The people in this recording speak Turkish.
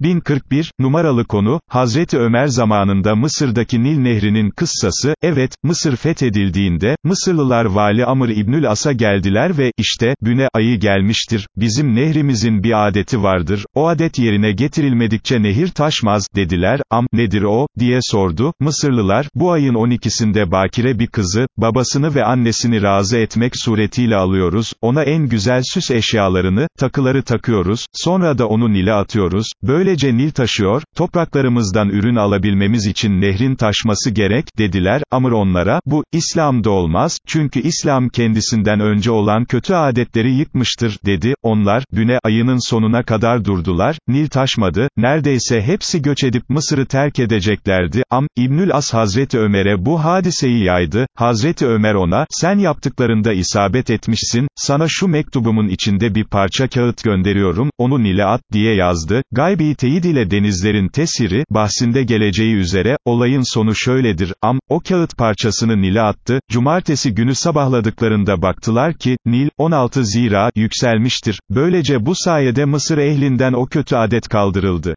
1041, numaralı konu, Hazreti Ömer zamanında Mısır'daki Nil Nehri'nin kıssası, evet, Mısır fethedildiğinde, Mısırlılar Vali Amr İbnül As'a geldiler ve, işte, büne ayı gelmiştir, bizim nehrimizin bir adeti vardır, o adet yerine getirilmedikçe nehir taşmaz, dediler, am, nedir o, diye sordu, Mısırlılar, bu ayın 12'sinde bakire bir kızı, babasını ve annesini razı etmek suretiyle alıyoruz, ona en güzel süs eşyalarını, takıları takıyoruz, sonra da onu Nil'e atıyoruz, böyle Böylece Nil taşıyor, topraklarımızdan ürün alabilmemiz için nehrin taşması gerek, dediler, Amr onlara, bu, İslam'da olmaz, çünkü İslam kendisinden önce olan kötü adetleri yıkmıştır, dedi, onlar, büne ayının sonuna kadar durdular, Nil taşmadı, neredeyse hepsi göç edip Mısır'ı terk edeceklerdi, Am, İbnül As Hazreti Ömer'e bu hadiseyi yaydı, Hazreti Ömer ona, sen yaptıklarında isabet etmişsin, sana şu mektubumun içinde bir parça kağıt gönderiyorum, onu Nil'e at, diye yazdı, gaybi teyit ile denizlerin tesiri, bahsinde geleceği üzere, olayın sonu şöyledir, Am, o kağıt parçasını Nil'e attı, cumartesi günü sabahladıklarında baktılar ki, Nil, 16 zira, yükselmiştir, böylece bu sayede Mısır ehlinden o kötü adet kaldırıldı.